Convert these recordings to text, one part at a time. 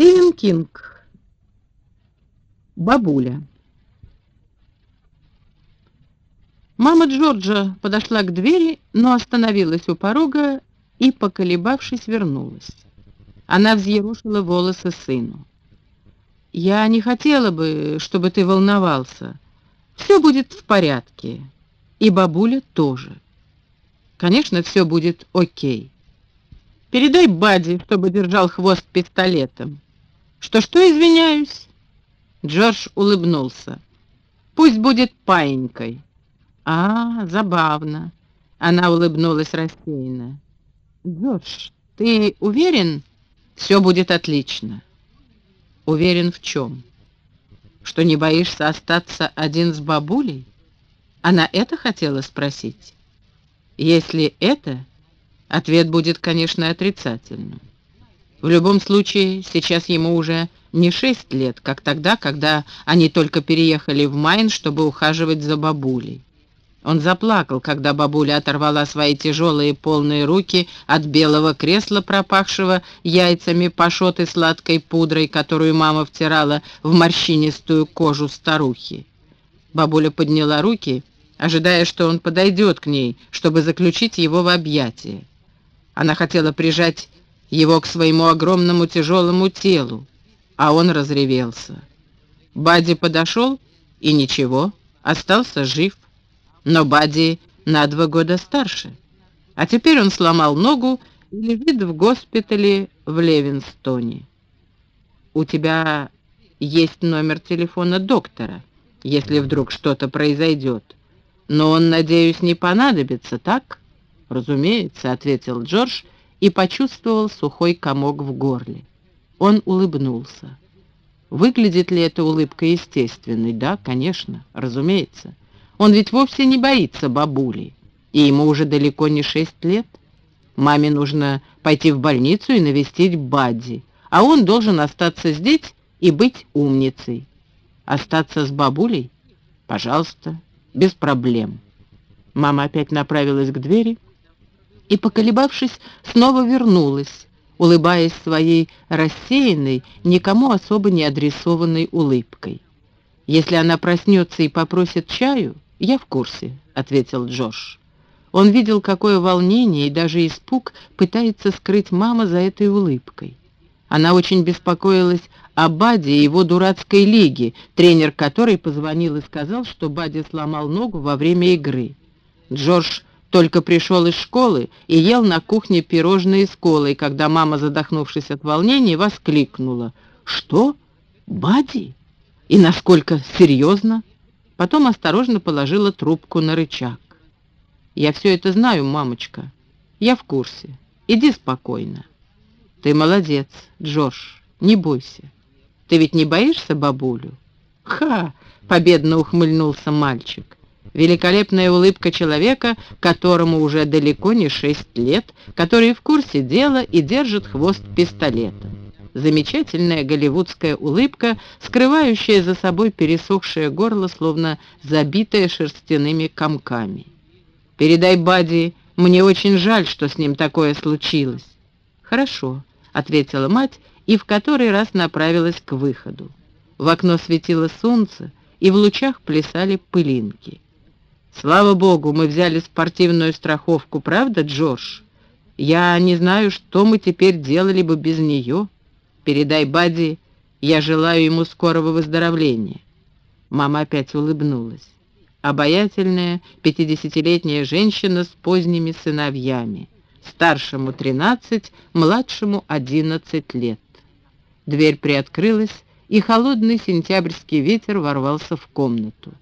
Стивен Кинг. Бабуля. Мама Джорджа подошла к двери, но остановилась у порога и, поколебавшись, вернулась. Она взъерушила волосы сыну. «Я не хотела бы, чтобы ты волновался. Все будет в порядке. И бабуля тоже. Конечно, все будет окей. Передай Бади, чтобы держал хвост пистолетом. Что-что, извиняюсь?» Джордж улыбнулся. «Пусть будет паинькой». «А, забавно». Она улыбнулась рассеянно. «Джордж, ты уверен, все будет отлично?» «Уверен в чем? Что не боишься остаться один с бабулей?» Она это хотела спросить? Если это, ответ будет, конечно, отрицательным. В любом случае, сейчас ему уже не шесть лет, как тогда, когда они только переехали в Майн, чтобы ухаживать за бабулей. Он заплакал, когда бабуля оторвала свои тяжелые полные руки от белого кресла, пропахшего яйцами пашот и сладкой пудрой, которую мама втирала в морщинистую кожу старухи. Бабуля подняла руки, ожидая, что он подойдет к ней, чтобы заключить его в объятия. Она хотела прижать его к своему огромному тяжелому телу, а он разревелся. Бади подошел, и ничего, остался жив. Но Бади на два года старше. А теперь он сломал ногу и лежит в госпитале в Левинстоне. У тебя есть номер телефона доктора, если вдруг что-то произойдет. Но он, надеюсь, не понадобится, так? Разумеется, ответил Джордж и почувствовал сухой комок в горле. Он улыбнулся. Выглядит ли эта улыбка естественной? Да, конечно, разумеется. Он ведь вовсе не боится бабули, и ему уже далеко не шесть лет. Маме нужно пойти в больницу и навестить Бадди, а он должен остаться здесь и быть умницей. Остаться с бабулей? Пожалуйста, без проблем. Мама опять направилась к двери и, поколебавшись, снова вернулась, улыбаясь своей рассеянной, никому особо не адресованной улыбкой. Если она проснется и попросит чаю, «Я в курсе», — ответил Джош. Он видел, какое волнение и даже испуг пытается скрыть мама за этой улыбкой. Она очень беспокоилась о Баде и его дурацкой лиге, тренер которой позвонил и сказал, что Баде сломал ногу во время игры. Джордж только пришел из школы и ел на кухне пирожные с колой, когда мама, задохнувшись от волнения, воскликнула. «Что? Бади? И насколько серьезно?» Потом осторожно положила трубку на рычаг. «Я все это знаю, мамочка. Я в курсе. Иди спокойно». «Ты молодец, Джордж, не бойся. Ты ведь не боишься бабулю?» «Ха!» — победно ухмыльнулся мальчик. Великолепная улыбка человека, которому уже далеко не шесть лет, который в курсе дела и держит хвост пистолета замечательная голливудская улыбка, скрывающая за собой пересохшее горло, словно забитое шерстяными комками. «Передай Бади, мне очень жаль, что с ним такое случилось». «Хорошо», — ответила мать и в который раз направилась к выходу. В окно светило солнце, и в лучах плясали пылинки. «Слава богу, мы взяли спортивную страховку, правда, Джордж? Я не знаю, что мы теперь делали бы без нее». Передай Бади, я желаю ему скорого выздоровления». Мама опять улыбнулась. Обаятельная пятидесятилетняя женщина с поздними сыновьями. Старшему тринадцать, младшему одиннадцать лет. Дверь приоткрылась, и холодный сентябрьский ветер ворвался в комнату.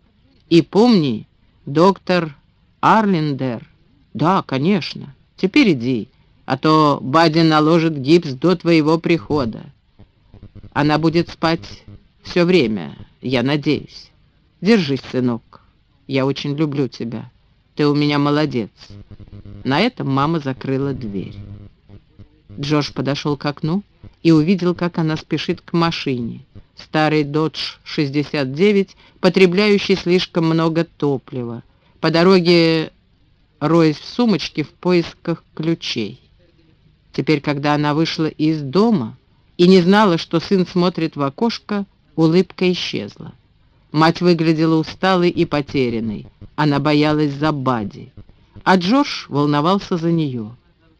«И помни, доктор Арлиндер...» «Да, конечно. Теперь иди а то Бади наложит гипс до твоего прихода. Она будет спать все время, я надеюсь. Держись, сынок, я очень люблю тебя. Ты у меня молодец. На этом мама закрыла дверь. Джош подошел к окну и увидел, как она спешит к машине. Старый Dodge 69, потребляющий слишком много топлива. По дороге роясь в сумочке в поисках ключей. Теперь, когда она вышла из дома и не знала, что сын смотрит в окошко, улыбка исчезла. Мать выглядела усталой и потерянной. Она боялась за Бади. А Джордж волновался за нее.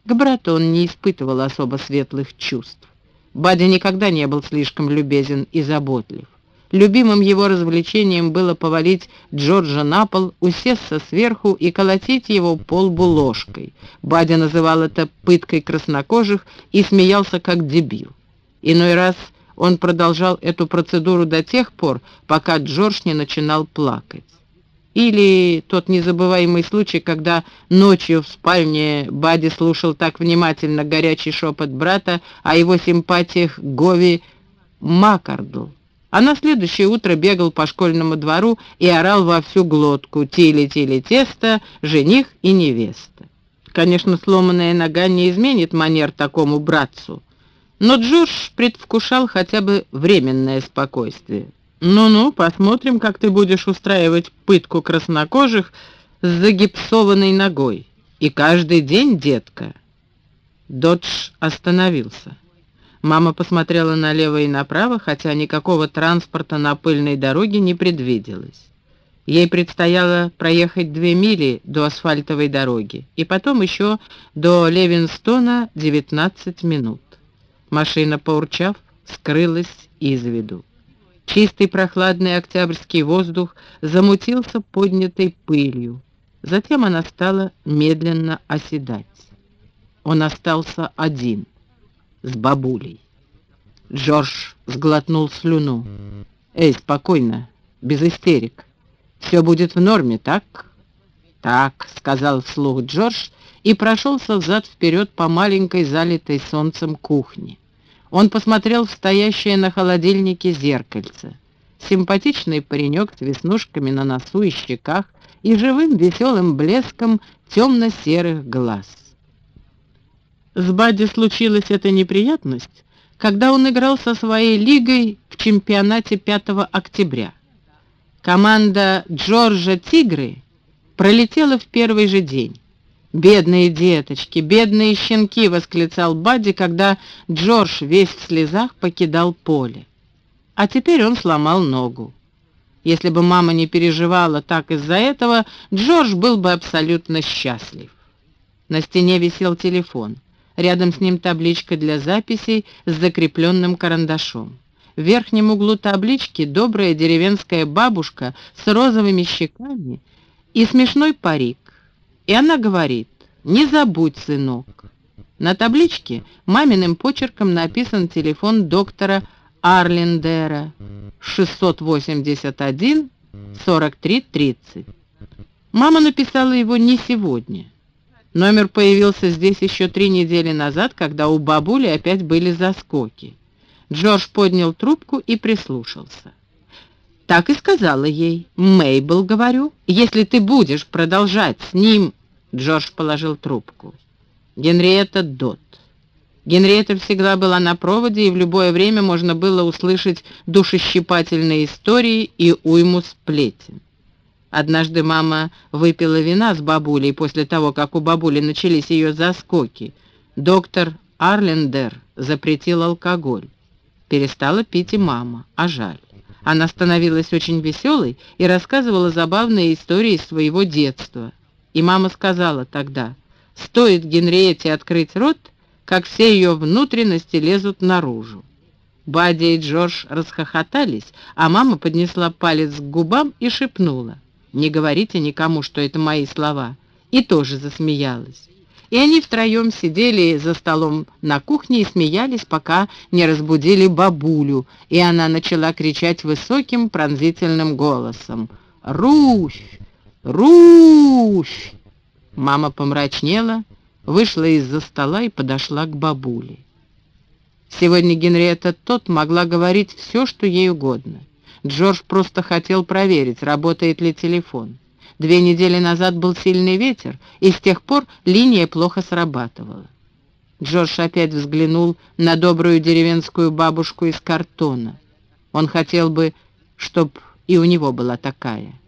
К брату он не испытывал особо светлых чувств. Бади никогда не был слишком любезен и заботлив. Любимым его развлечением было повалить Джорджа на пол, усесться сверху и колотить его по лбу ложкой. Бадя называл это пыткой краснокожих и смеялся как дебил. Иной раз он продолжал эту процедуру до тех пор, пока Джордж не начинал плакать. Или тот незабываемый случай, когда ночью в спальне Бади слушал так внимательно горячий шепот брата о его симпатиях Гови Маккардл а на следующее утро бегал по школьному двору и орал во всю глотку «Тили-тили тесто, жених и невеста». Конечно, сломанная нога не изменит манер такому братцу, но Джордж предвкушал хотя бы временное спокойствие. «Ну-ну, посмотрим, как ты будешь устраивать пытку краснокожих с загипсованной ногой. И каждый день, детка». Додж остановился. Мама посмотрела налево и направо, хотя никакого транспорта на пыльной дороге не предвиделось. Ей предстояло проехать две мили до асфальтовой дороги, и потом еще до Левинстона 19 минут. Машина, поурчав, скрылась из виду. Чистый прохладный октябрьский воздух замутился поднятой пылью. Затем она стала медленно оседать. Он остался один — с бабулей. Джордж сглотнул слюну. «Эй, спокойно, без истерик. Все будет в норме, так?» «Так», — сказал вслух Джордж и прошелся взад-вперед по маленькой залитой солнцем кухне. Он посмотрел в стоящее на холодильнике зеркальце. Симпатичный паренек с веснушками на носу и щеках и живым веселым блеском темно-серых глаз. С Бадди случилась эта неприятность, когда он играл со своей лигой в чемпионате 5 октября. Команда Джорджа «Тигры» пролетела в первый же день. «Бедные деточки, бедные щенки!» — восклицал Бадди, когда Джордж весь в слезах покидал поле. А теперь он сломал ногу. Если бы мама не переживала так из-за этого, Джордж был бы абсолютно счастлив. На стене висел телефон. Рядом с ним табличка для записей с закрепленным карандашом. В верхнем углу таблички добрая деревенская бабушка с розовыми щеками и смешной парик. И она говорит, не забудь, сынок. На табличке маминым почерком написан телефон доктора Арлендера 681 43 30. Мама написала его не сегодня. Номер появился здесь еще три недели назад, когда у бабули опять были заскоки. Джордж поднял трубку и прислушался. Так и сказала ей. «Мейбл, говорю, если ты будешь продолжать с ним...» Джордж положил трубку. Генриетта Дот. Генриетта всегда была на проводе, и в любое время можно было услышать душещипательные истории и уйму сплетен. Однажды мама выпила вина с бабулей после того, как у бабули начались ее заскоки. Доктор Арлендер запретил алкоголь. Перестала пить и мама, а жаль. Она становилась очень веселой и рассказывала забавные истории своего детства. И мама сказала тогда, стоит Генриете открыть рот, как все ее внутренности лезут наружу. Бадди и Джордж расхохотались, а мама поднесла палец к губам и шепнула — не говорите никому, что это мои слова. И тоже засмеялась. И они втроем сидели за столом на кухне и смеялись, пока не разбудили бабулю, и она начала кричать высоким пронзительным голосом. «Русь! Русь!» Мама помрачнела, вышла из-за стола и подошла к бабуле. Сегодня Генриетта тот могла говорить все, что ей угодно. Джордж просто хотел проверить, работает ли телефон. Две недели назад был сильный ветер, и с тех пор линия плохо срабатывала. Джордж опять взглянул на добрую деревенскую бабушку из картона. Он хотел бы, чтоб и у него была такая.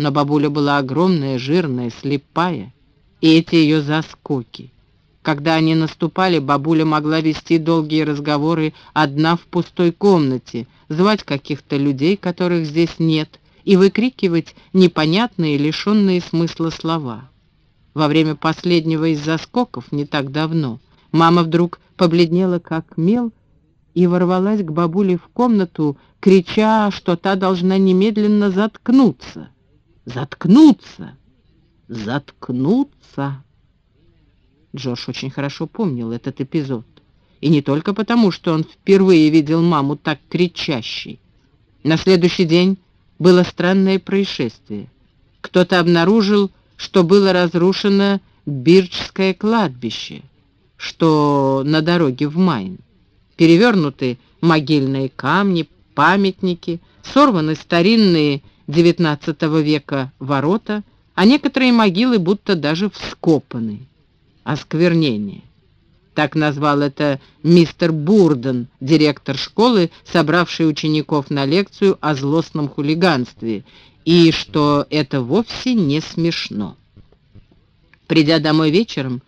Но бабуля была огромная, жирная, слепая, и эти ее заскоки. Когда они наступали, бабуля могла вести долгие разговоры одна в пустой комнате, звать каких-то людей, которых здесь нет, и выкрикивать непонятные, лишенные смысла слова. Во время последнего из заскоков, не так давно, мама вдруг побледнела как мел и ворвалась к бабуле в комнату, крича, что та должна немедленно заткнуться. Заткнуться! Заткнуться! Джордж очень хорошо помнил этот эпизод. И не только потому, что он впервые видел маму так кричащей. На следующий день было странное происшествие. Кто-то обнаружил, что было разрушено Бирчское кладбище, что на дороге в Майн. Перевернуты могильные камни, памятники, сорваны старинные XIX века ворота, а некоторые могилы будто даже вскопаны осквернение. Так назвал это мистер Бурден, директор школы, собравший учеников на лекцию о злостном хулиганстве, и что это вовсе не смешно. Придя домой вечером,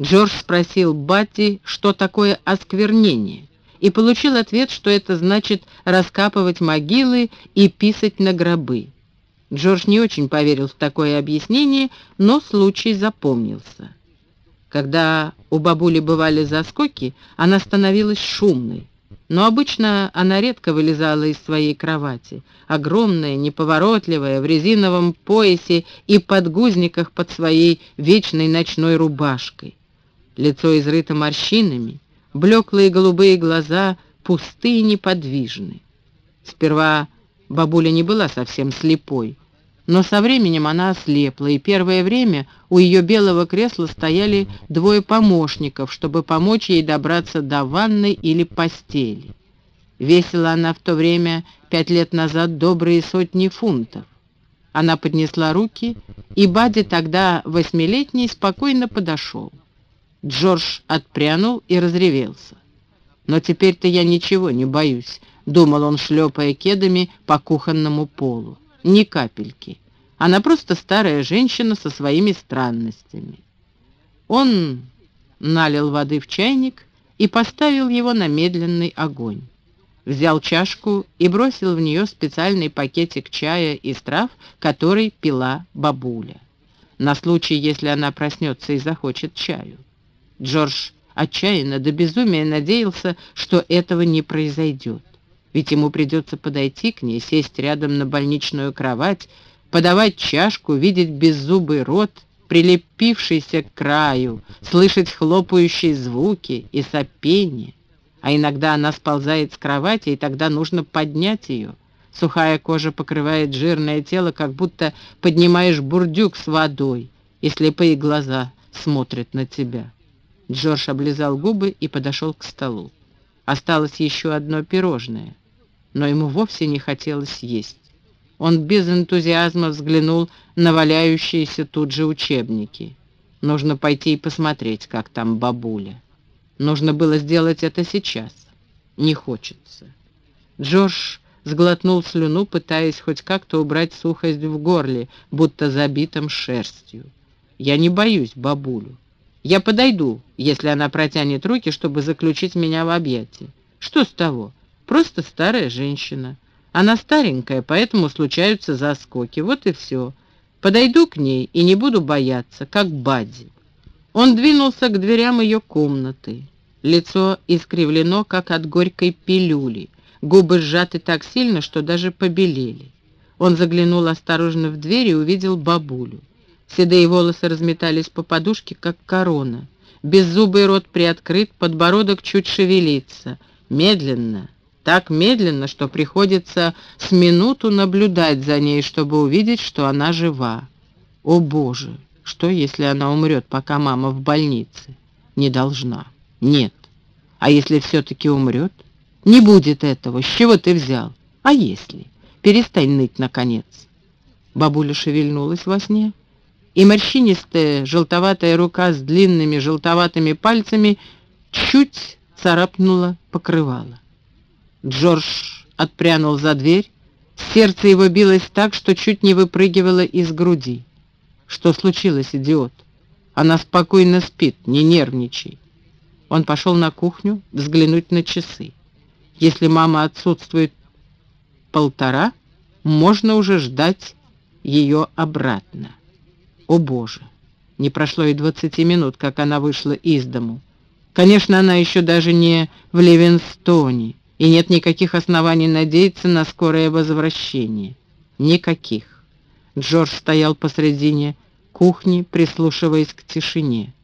Джордж спросил Батти, что такое осквернение, и получил ответ, что это значит раскапывать могилы и писать на гробы. Джордж не очень поверил в такое объяснение, но случай запомнился. Когда у бабули бывали заскоки, она становилась шумной. Но обычно она редко вылезала из своей кровати. Огромная, неповоротливая, в резиновом поясе и подгузниках под своей вечной ночной рубашкой. Лицо изрыто морщинами, блеклые голубые глаза пустые и неподвижны. Сперва бабуля не была совсем слепой, но со временем она ослепла, и первое время у ее белого кресла стояли двое помощников, чтобы помочь ей добраться до ванной или постели. Весила она в то время, пять лет назад, добрые сотни фунтов. Она поднесла руки, и Бадди тогда, восьмилетний, спокойно подошел. Джордж отпрянул и разревелся. «Но теперь-то я ничего не боюсь», — думал он, шлепая кедами по кухонному полу ни капельки. Она просто старая женщина со своими странностями. Он налил воды в чайник и поставил его на медленный огонь. Взял чашку и бросил в нее специальный пакетик чая из трав, который пила бабуля. На случай, если она проснется и захочет чаю. Джордж отчаянно до безумия надеялся, что этого не произойдет ведь ему придется подойти к ней, сесть рядом на больничную кровать, подавать чашку, видеть беззубый рот, прилепившийся к краю, слышать хлопающие звуки и сопение. А иногда она сползает с кровати, и тогда нужно поднять ее. Сухая кожа покрывает жирное тело, как будто поднимаешь бурдюк с водой, и слепые глаза смотрят на тебя. Джордж облизал губы и подошел к столу. Осталось еще одно пирожное но ему вовсе не хотелось есть. Он без энтузиазма взглянул на валяющиеся тут же учебники. Нужно пойти и посмотреть, как там бабуля. Нужно было сделать это сейчас. Не хочется. Джордж сглотнул слюну, пытаясь хоть как-то убрать сухость в горле, будто забитым шерстью. «Я не боюсь бабулю. Я подойду, если она протянет руки, чтобы заключить меня в объятия. Что с того? Просто старая женщина. Она старенькая, поэтому случаются заскоки. Вот и все. Подойду к ней и не буду бояться, как Бадди. Он двинулся к дверям ее комнаты. Лицо искривлено, как от горькой пилюли. Губы сжаты так сильно, что даже побелели. Он заглянул осторожно в дверь и увидел бабулю. Седые волосы разметались по подушке, как корона. Беззубый рот приоткрыт, подбородок чуть шевелится. Медленно, так медленно, что приходится с минуту наблюдать за ней, чтобы увидеть, что она жива. О боже, что если она умрет, пока мама в больнице? Не должна. Нет. А если все-таки умрет? Не будет этого. С чего ты взял? А если? Перестань ныть, наконец. Бабуля шевельнулась во сне, и морщинистая желтоватая рука с длинными желтоватыми пальцами чуть царапнула покрывало. Джордж отпрянул за дверь. Сердце его билось так, что чуть не выпрыгивало из груди. Что случилось, идиот? Она спокойно спит, не нервничай. Он пошел на кухню взглянуть на часы. Если мама отсутствует полтора, можно уже ждать ее обратно. О боже! Не прошло и двадцати минут, как она вышла из дому. Конечно, она еще даже не в Ливенстоне, и нет никаких оснований надеяться на скорое возвращение. Никаких. Джордж стоял посредине кухни, прислушиваясь к тишине.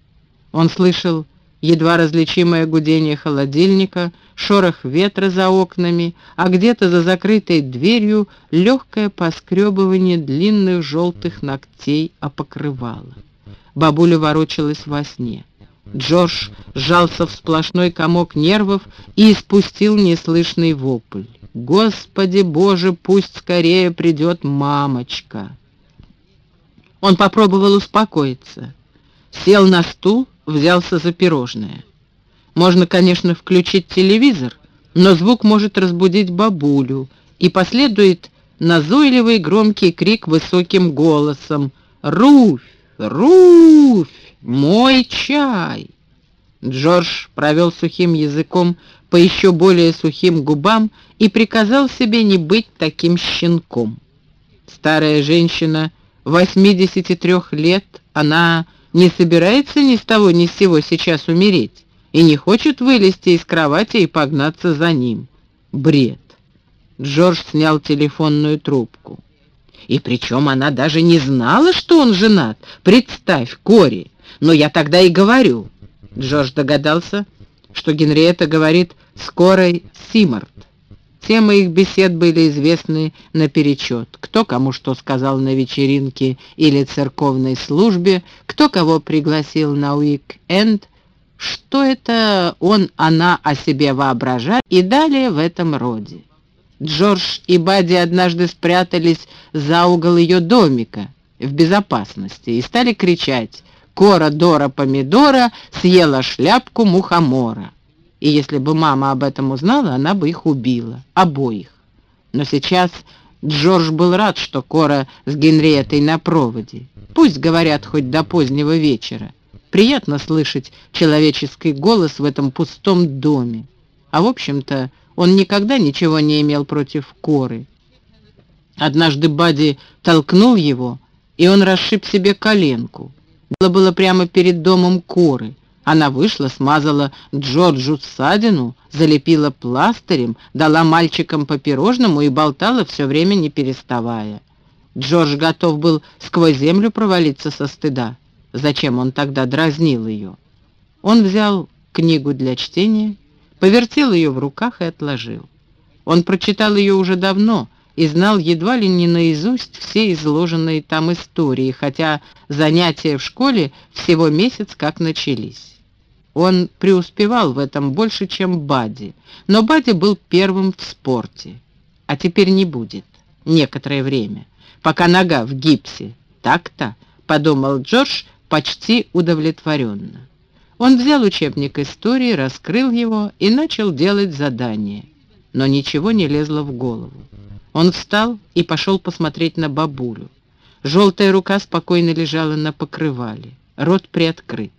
Он слышал едва различимое гудение холодильника, шорох ветра за окнами, а где-то за закрытой дверью легкое поскребывание длинных желтых ногтей о. Бабуля ворочалась во сне. Джордж сжался в сплошной комок нервов и испустил неслышный вопль. «Господи Боже, пусть скорее придет мамочка!» Он попробовал успокоиться. Сел на стул, взялся за пирожное. Можно, конечно, включить телевизор, но звук может разбудить бабулю, и последует назойливый громкий крик высоким голосом «Руфь! Руфь! Мой чай!» Джордж провел сухим языком по еще более сухим губам и приказал себе не быть таким щенком. Старая женщина 83 лет, она не собирается ни с того ни с сего сейчас умереть и не хочет вылезти из кровати и погнаться за ним. Бред. Джордж снял телефонную трубку. И причем она даже не знала, что он женат. Представь, Кори. Но я тогда и говорю. Джордж догадался, что Генриетта говорит «скорой Симарт». Темы их бесед были известны наперечет. Кто кому что сказал на вечеринке или церковной службе, кто кого пригласил на уик-энд, что это он, она о себе воображает и далее в этом роде. Джордж и Бадди однажды спрятались за угол ее домика в безопасности и стали кричать «Кора Дора Помидора съела шляпку мухомора». И если бы мама об этом узнала, она бы их убила, обоих. Но сейчас Джордж был рад, что Кора с Генриетой на проводе. Пусть говорят хоть до позднего вечера. Приятно слышать человеческий голос в этом пустом доме. А в общем-то, он никогда ничего не имел против Коры. Однажды Бади толкнул его, и он расшиб себе коленку. Дело было прямо перед домом Коры. Она вышла, смазала Джорджу ссадину, залепила пластырем, дала мальчикам по пирожному и болтала все время не переставая. Джордж готов был сквозь землю провалиться со стыда. Зачем он тогда дразнил ее? Он взял книгу для чтения, повертел ее в руках и отложил. Он прочитал ее уже давно, и знал едва ли не наизусть все изложенные там истории, хотя занятия в школе всего месяц как начались. Он преуспевал в этом больше, чем Бади, но Бади был первым в спорте, а теперь не будет некоторое время, пока нога в гипсе. Так-то, подумал Джордж почти удовлетворенно. Он взял учебник истории, раскрыл его и начал делать задание, но ничего не лезло в голову. Он встал и пошел посмотреть на бабулю. Желтая рука спокойно лежала на покрывале, рот приоткрыт.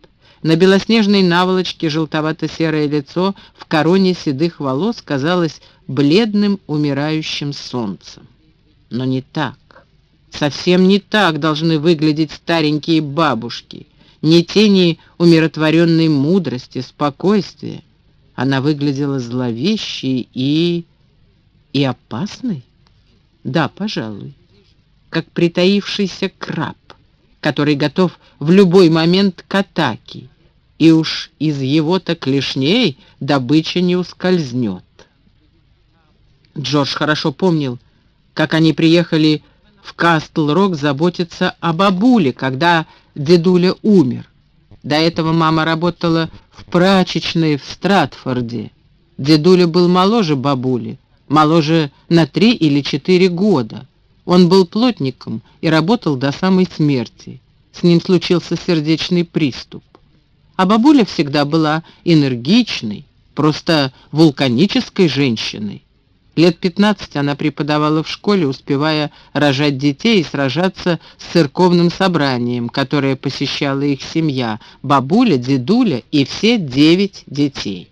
На белоснежной наволочке желтовато-серое лицо в короне седых волос казалось бледным умирающим солнцем. Но не так. Совсем не так должны выглядеть старенькие бабушки. Не тени умиротворенной мудрости, спокойствия. Она выглядела зловещей и... и опасной. Да, пожалуй. Как притаившийся краб, который готов в любой момент к атаке, и уж из его-то клешней добыча не ускользнет. Джордж хорошо помнил, как они приехали в Кастл-Рок заботиться о бабуле, когда дедуля умер. До этого мама работала в прачечной в Стратфорде. Дедуля был моложе бабули, моложе на три или четыре года. Он был плотником и работал до самой смерти. С ним случился сердечный приступ. А бабуля всегда была энергичной, просто вулканической женщиной. Лет 15 она преподавала в школе, успевая рожать детей и сражаться с церковным собранием, которое посещала их семья, бабуля, дедуля и все девять детей.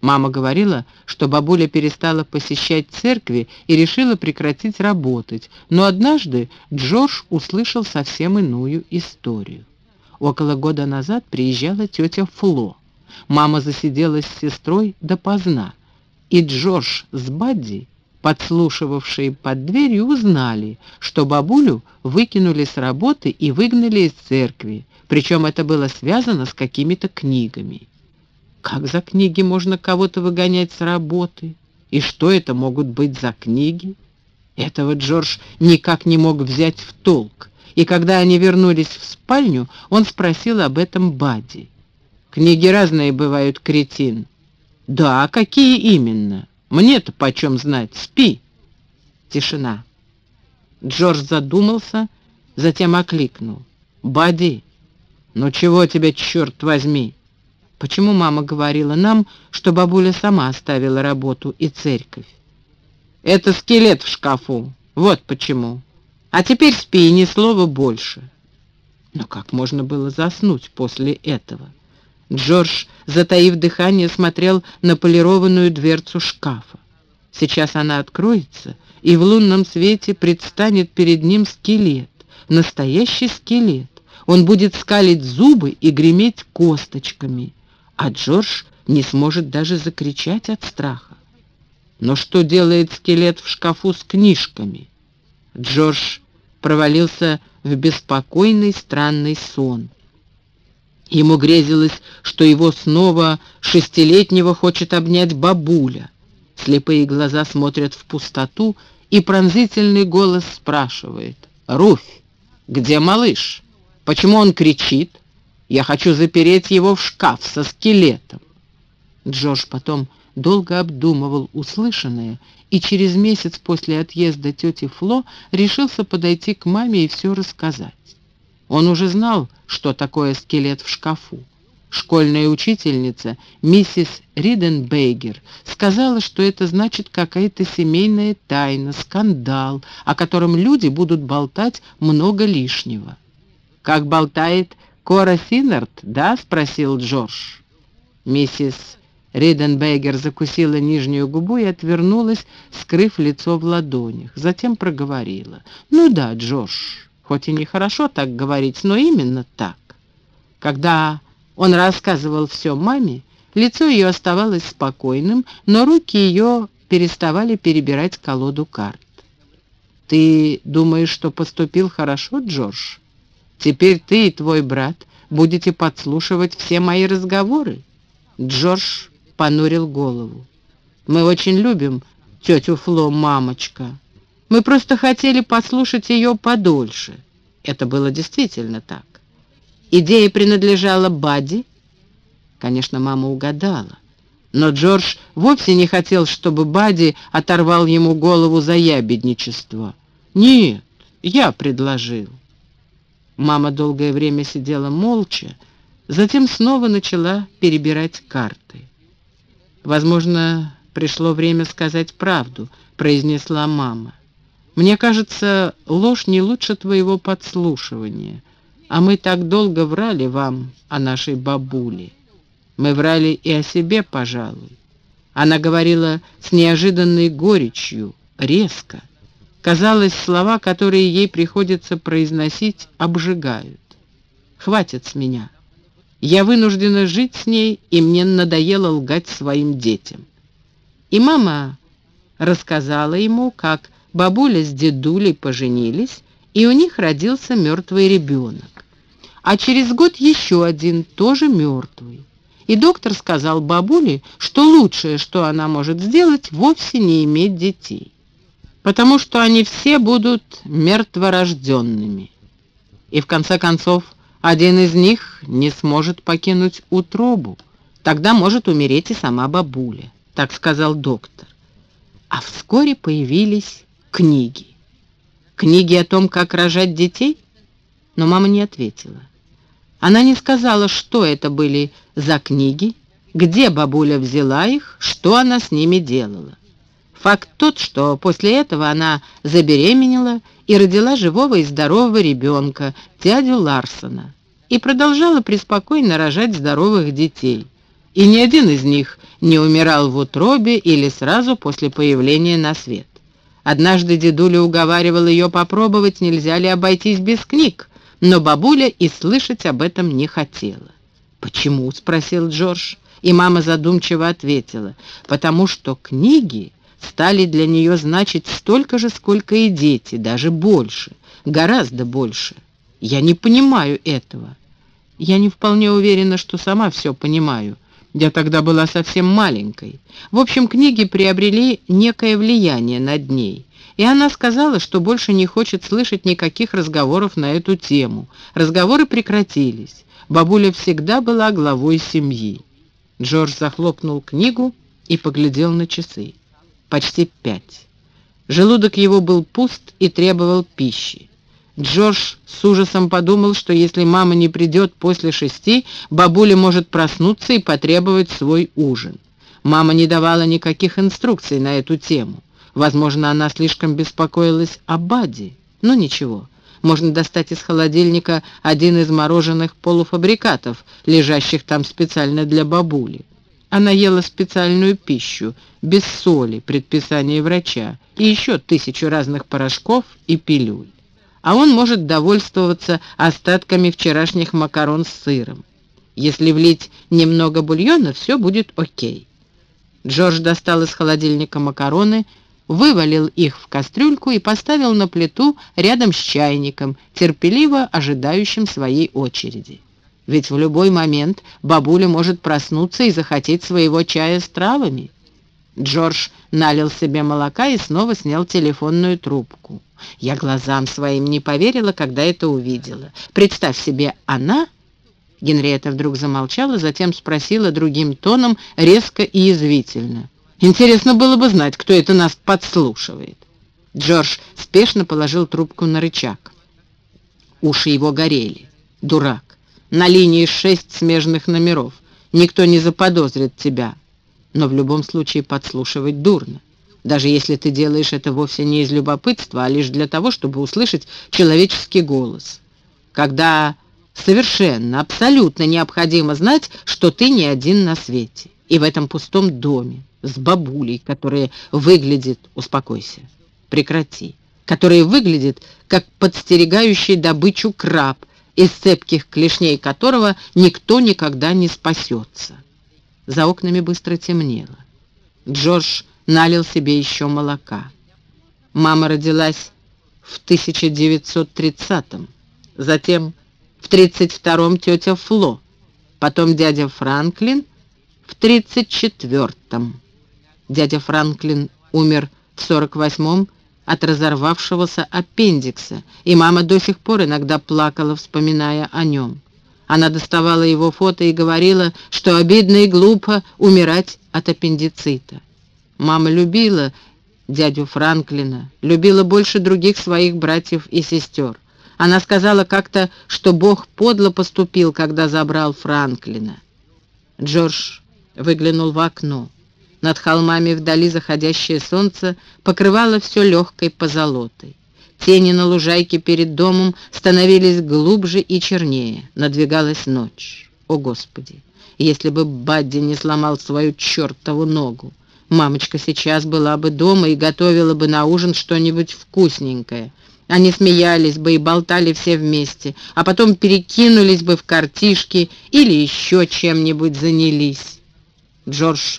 Мама говорила, что бабуля перестала посещать церкви и решила прекратить работать, но однажды Джордж услышал совсем иную историю. Около года назад приезжала тетя Фло. Мама засиделась с сестрой допоздна, и Джордж с Бадди, подслушивавшие под дверью, узнали, что бабулю выкинули с работы и выгнали из церкви, причем это было связано с какими-то книгами. Как за книги можно кого-то выгонять с работы? И что это могут быть за книги? Этого Джордж никак не мог взять в толк, и когда они вернулись в спальню, он спросил об этом Бади. «Книги разные бывают, кретин». «Да, какие именно? Мне-то почем знать? Спи!» Тишина. Джордж задумался, затем окликнул. «Бади, ну чего тебе, черт возьми?» Почему мама говорила нам, что бабуля сама оставила работу и церковь? Это скелет в шкафу. Вот почему. А теперь спи, ни слова больше. Но как можно было заснуть после этого? Джордж, затаив дыхание, смотрел на полированную дверцу шкафа. Сейчас она откроется, и в лунном свете предстанет перед ним скелет, настоящий скелет. Он будет скалить зубы и греметь косточками а Джордж не сможет даже закричать от страха. Но что делает скелет в шкафу с книжками? Джордж провалился в беспокойный странный сон. Ему грезилось, что его снова шестилетнего хочет обнять бабуля. Слепые глаза смотрят в пустоту, и пронзительный голос спрашивает. «Руфь, где малыш? Почему он кричит?» Я хочу запереть его в шкаф со скелетом. Джордж потом долго обдумывал услышанное и через месяц после отъезда тети Фло решился подойти к маме и все рассказать. Он уже знал, что такое скелет в шкафу. Школьная учительница, миссис Риденбейгер, сказала, что это значит какая-то семейная тайна, скандал, о котором люди будут болтать много лишнего. Как болтает «Кора Синнард, да?» — спросил Джордж. Миссис Риденбегер закусила нижнюю губу и отвернулась, скрыв лицо в ладонях. Затем проговорила. «Ну да, Джордж, хоть и нехорошо так говорить, но именно так». Когда он рассказывал все маме, лицо ее оставалось спокойным, но руки ее переставали перебирать колоду карт. «Ты думаешь, что поступил хорошо, Джордж?» Теперь ты и твой брат будете подслушивать все мои разговоры?» Джордж понурил голову. «Мы очень любим тетю Фло, мамочка. Мы просто хотели послушать ее подольше». Это было действительно так. Идея принадлежала Бадди. Конечно, мама угадала. Но Джордж вовсе не хотел, чтобы Бадди оторвал ему голову за ябедничество. «Нет, я предложил». Мама долгое время сидела молча, затем снова начала перебирать карты. «Возможно, пришло время сказать правду», — произнесла мама. «Мне кажется, ложь не лучше твоего подслушивания, а мы так долго врали вам о нашей бабуле. Мы врали и о себе, пожалуй». Она говорила с неожиданной горечью, резко. Казалось, слова, которые ей приходится произносить, обжигают. «Хватит с меня. Я вынуждена жить с ней, и мне надоело лгать своим детям». И мама рассказала ему, как бабуля с дедулей поженились, и у них родился мертвый ребенок. А через год еще один, тоже мертвый. И доктор сказал бабуле, что лучшее, что она может сделать, вовсе не иметь детей потому что они все будут мертворожденными. И в конце концов, один из них не сможет покинуть утробу. Тогда может умереть и сама бабуля, так сказал доктор. А вскоре появились книги. Книги о том, как рожать детей? Но мама не ответила. Она не сказала, что это были за книги, где бабуля взяла их, что она с ними делала. Факт тот, что после этого она забеременела и родила живого и здорового ребенка, дядю Ларсона, и продолжала преспокойно рожать здоровых детей. И ни один из них не умирал в утробе или сразу после появления на свет. Однажды дедуля уговаривал ее попробовать, нельзя ли обойтись без книг, но бабуля и слышать об этом не хотела. «Почему?» — спросил Джордж, и мама задумчиво ответила. «Потому что книги стали для нее значить столько же, сколько и дети, даже больше, гораздо больше. Я не понимаю этого. Я не вполне уверена, что сама все понимаю. Я тогда была совсем маленькой. В общем, книги приобрели некое влияние над ней. И она сказала, что больше не хочет слышать никаких разговоров на эту тему. Разговоры прекратились. Бабуля всегда была главой семьи. Джордж захлопнул книгу и поглядел на часы почти пять. Желудок его был пуст и требовал пищи. Джордж с ужасом подумал, что если мама не придет после шести, бабуля может проснуться и потребовать свой ужин. Мама не давала никаких инструкций на эту тему. Возможно, она слишком беспокоилась о Баде. Но ничего, можно достать из холодильника один из мороженых полуфабрикатов, лежащих там специально для бабули. Она ела специальную пищу, без соли, предписание врача, и еще тысячу разных порошков и пилюль. А он может довольствоваться остатками вчерашних макарон с сыром. Если влить немного бульона, все будет окей. Джордж достал из холодильника макароны, вывалил их в кастрюльку и поставил на плиту рядом с чайником, терпеливо ожидающим своей очереди. Ведь в любой момент бабуля может проснуться и захотеть своего чая с травами. Джордж налил себе молока и снова снял телефонную трубку. Я глазам своим не поверила, когда это увидела. Представь себе, она... Генриетта вдруг замолчала, затем спросила другим тоном, резко и язвительно. «Интересно было бы знать, кто это нас подслушивает». Джордж спешно положил трубку на рычаг. Уши его горели. Дурак. На линии шесть смежных номеров. Никто не заподозрит тебя. Но в любом случае подслушивать дурно. Даже если ты делаешь это вовсе не из любопытства, а лишь для того, чтобы услышать человеческий голос. Когда совершенно, абсолютно необходимо знать, что ты не один на свете. И в этом пустом доме, с бабулей, которая выглядит... Успокойся, прекрати. Которая выглядит, как подстерегающий добычу краб, из цепких клешней которого никто никогда не спасется. За окнами быстро темнело. Джордж налил себе еще молока. Мама родилась в 1930-м, затем в 32-м тетя Фло, потом дядя Франклин в 34-м. Дядя Франклин умер в 48-м от разорвавшегося аппендикса, и мама до сих пор иногда плакала, вспоминая о нем. Она доставала его фото и говорила, что обидно и глупо умирать от аппендицита. Мама любила дядю Франклина, любила больше других своих братьев и сестер. Она сказала как-то, что Бог подло поступил, когда забрал Франклина. Джордж выглянул в окно. Над холмами вдали заходящее солнце покрывало все легкой позолотой. Тени на лужайке перед домом становились глубже и чернее. Надвигалась ночь. О, Господи! Если бы Бадди не сломал свою чертову ногу! Мамочка сейчас была бы дома и готовила бы на ужин что-нибудь вкусненькое. Они смеялись бы и болтали все вместе, а потом перекинулись бы в картишки или еще чем-нибудь занялись. Джордж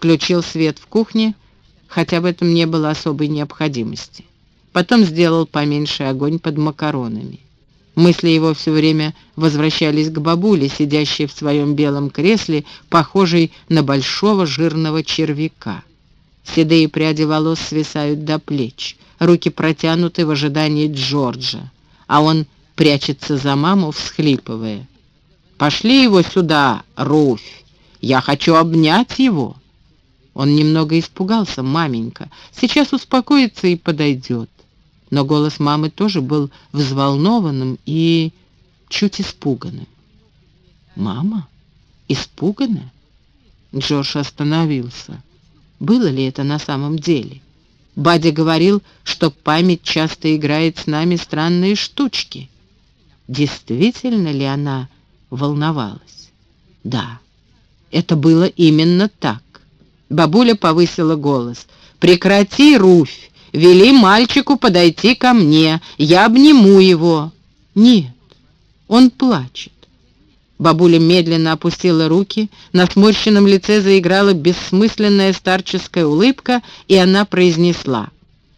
включил свет в кухне, хотя в этом не было особой необходимости. Потом сделал поменьше огонь под макаронами. Мысли его все время возвращались к бабуле, сидящей в своем белом кресле, похожей на большого жирного червяка. Седые пряди волос свисают до плеч, руки протянуты в ожидании Джорджа, а он прячется за маму, всхлипывая. «Пошли его сюда, Руфь! Я хочу обнять его!» Он немного испугался, маменька. Сейчас успокоится и подойдет. Но голос мамы тоже был взволнованным и чуть испуганным. «Мама? Испуганная?» Джордж остановился. было ли это на самом деле. Бадя говорил, что память часто играет с нами странные штучки. Действительно ли она волновалась? Да, это было именно так. Бабуля повысила голос. «Прекрати, Руфь! Вели мальчику подойти ко мне, я обниму его». «Нет, он плачет». Бабуля медленно опустила руки, на сморщенном лице заиграла бессмысленная старческая улыбка, и она произнесла.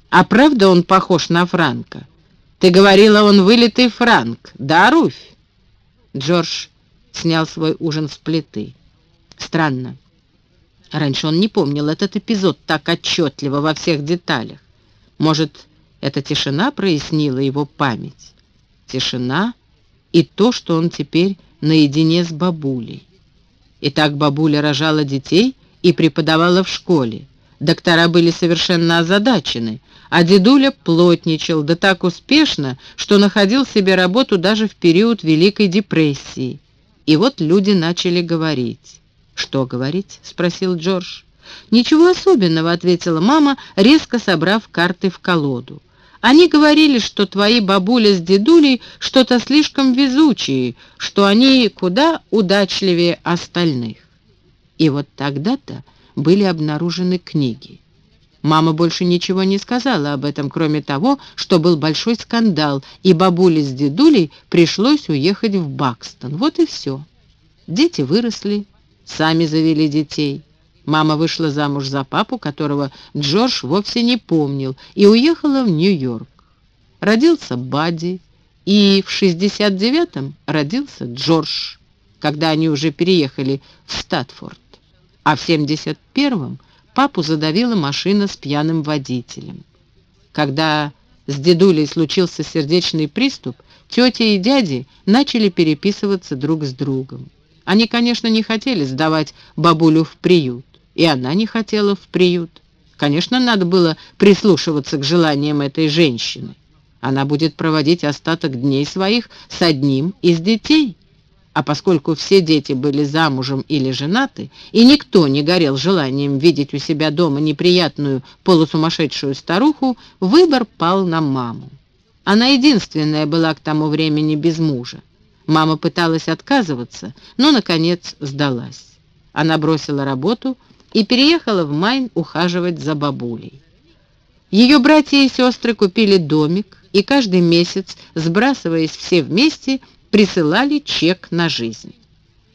«А правда он похож на Франка? Ты говорила, он вылитый Франк, да, Руфь?» Джордж снял свой ужин с плиты. Странно. Раньше он не помнил этот эпизод так отчетливо во всех деталях. Может, эта тишина прояснила его память? Тишина и то, что он теперь наедине с бабулей. И так бабуля рожала детей и преподавала в школе. Доктора были совершенно озадачены, а дедуля плотничал, да так успешно, что находил себе работу даже в период Великой депрессии. И вот люди начали говорить. «Что говорить?» — спросил Джордж. «Ничего особенного», — ответила мама, резко собрав карты в колоду. Они говорили, что твои бабуля с дедулей что-то слишком везучие, что они куда удачливее остальных. И вот тогда-то были обнаружены книги. Мама больше ничего не сказала об этом, кроме того, что был большой скандал, и бабуле с дедулей пришлось уехать в Бакстон. Вот и все. Дети выросли, сами завели детей. Мама вышла замуж за папу, которого Джордж вовсе не помнил, и уехала в Нью-Йорк. Родился Бадди, и в 69-м родился Джордж, когда они уже переехали в Статфорд. А в 71-м папу задавила машина с пьяным водителем. Когда с дедулей случился сердечный приступ, тетя и дяди начали переписываться друг с другом. Они, конечно, не хотели сдавать бабулю в приют и она не хотела в приют. Конечно, надо было прислушиваться к желаниям этой женщины. Она будет проводить остаток дней своих с одним из детей. А поскольку все дети были замужем или женаты, и никто не горел желанием видеть у себя дома неприятную полусумасшедшую старуху, выбор пал на маму. Она единственная была к тому времени без мужа. Мама пыталась отказываться, но, наконец, сдалась. Она бросила работу и переехала в Майн ухаживать за бабулей. Ее братья и сестры купили домик, и каждый месяц, сбрасываясь все вместе, присылали чек на жизнь.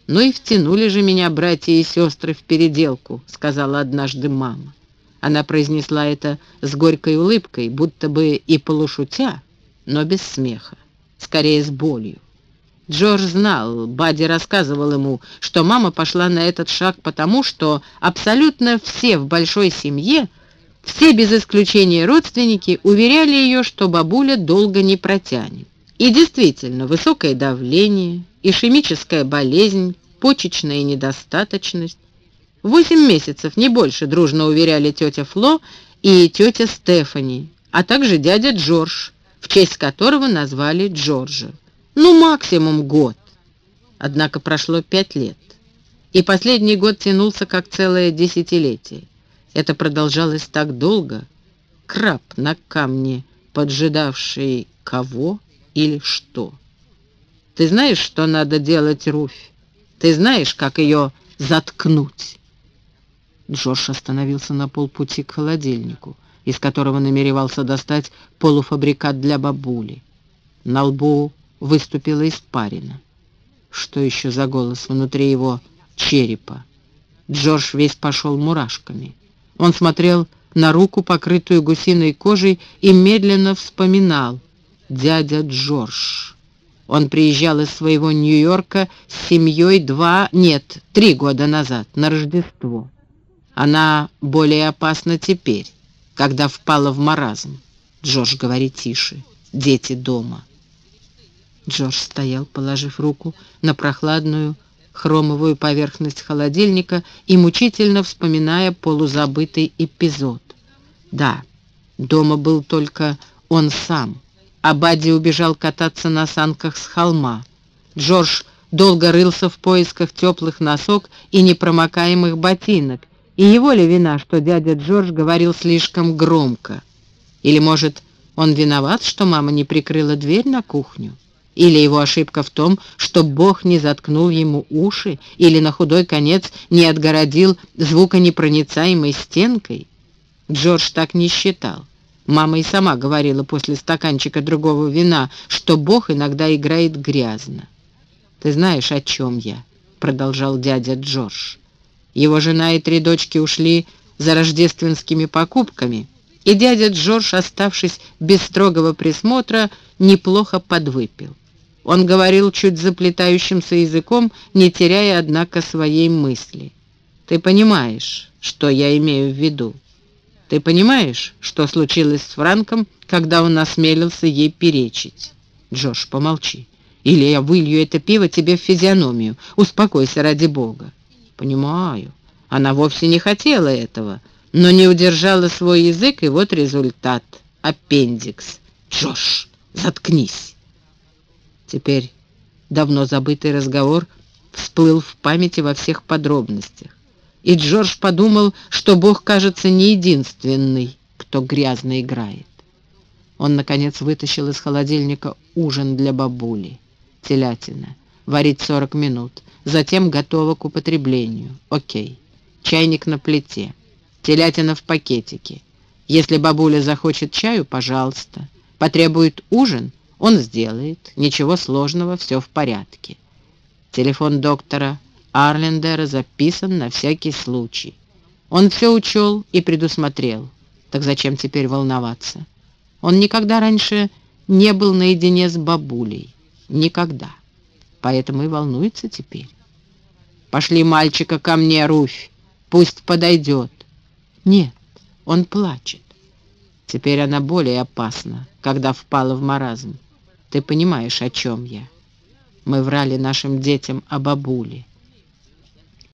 «Ну и втянули же меня братья и сестры в переделку», — сказала однажды мама. Она произнесла это с горькой улыбкой, будто бы и полушутя, но без смеха, скорее с болью. Джордж знал, Бадди рассказывал ему, что мама пошла на этот шаг потому, что абсолютно все в большой семье, все без исключения родственники, уверяли ее, что бабуля долго не протянет. И действительно, высокое давление, ишемическая болезнь, почечная недостаточность. Восемь месяцев, не больше, дружно уверяли тетя Фло и тетя Стефани, а также дядя Джордж, в честь которого назвали Джорджа. Ну, максимум год. Однако прошло пять лет. И последний год тянулся как целое десятилетие. Это продолжалось так долго. Краб на камне, поджидавший кого или что. Ты знаешь, что надо делать, Руфь? Ты знаешь, как ее заткнуть? Джордж остановился на полпути к холодильнику, из которого намеревался достать полуфабрикат для бабули. На лбу выступила испарина. Что еще за голос внутри его черепа? Джордж весь пошел мурашками. Он смотрел на руку, покрытую гусиной кожей, и медленно вспоминал. Дядя Джордж. Он приезжал из своего Нью-Йорка с семьей два, нет, три года назад, на Рождество. Она более опасна теперь, когда впала в маразм. Джордж говорит тише. Дети дома. Джордж стоял, положив руку на прохладную хромовую поверхность холодильника и мучительно вспоминая полузабытый эпизод. Да, дома был только он сам, а Бадди убежал кататься на санках с холма. Джордж долго рылся в поисках теплых носок и непромокаемых ботинок, И его ли вина, что дядя Джордж говорил слишком громко? Или, может, он виноват, что мама не прикрыла дверь на кухню? Или его ошибка в том, что Бог не заткнул ему уши, или на худой конец не отгородил звуконепроницаемой стенкой? Джордж так не считал. Мама и сама говорила после стаканчика другого вина, что Бог иногда играет грязно. «Ты знаешь, о чем я?» — продолжал дядя Джордж. Его жена и три дочки ушли за рождественскими покупками, и дядя Джордж, оставшись без строгого присмотра, неплохо подвыпил. Он говорил чуть заплетающимся языком, не теряя, однако, своей мысли. «Ты понимаешь, что я имею в виду? Ты понимаешь, что случилось с Франком, когда он осмелился ей перечить?» «Джош, помолчи. Или я вылью это пиво тебе в физиономию. Успокойся ради бога. Понимаю. Она вовсе не хотела этого, но не удержала свой язык, и вот результат. Аппендикс. Джош, заткнись. Теперь давно забытый разговор всплыл в памяти во всех подробностях. И Джордж подумал, что Бог, кажется, не единственный, кто грязно играет. Он, наконец, вытащил из холодильника ужин для бабули телятина. Варить 40 минут. Затем готово к употреблению. Окей. Чайник на плите. Телятина в пакетике. Если бабуля захочет чаю, пожалуйста. Потребует ужин, он сделает. Ничего сложного, все в порядке. Телефон доктора Арлендера записан на всякий случай. Он все учел и предусмотрел. Так зачем теперь волноваться? Он никогда раньше не был наедине с бабулей. Никогда. Поэтому и волнуется теперь. «Пошли мальчика ко мне, Руфь, пусть подойдет». «Нет, он плачет. Теперь она более опасна, когда впала в маразм. Ты понимаешь, о чем я? Мы врали нашим детям о бабуле.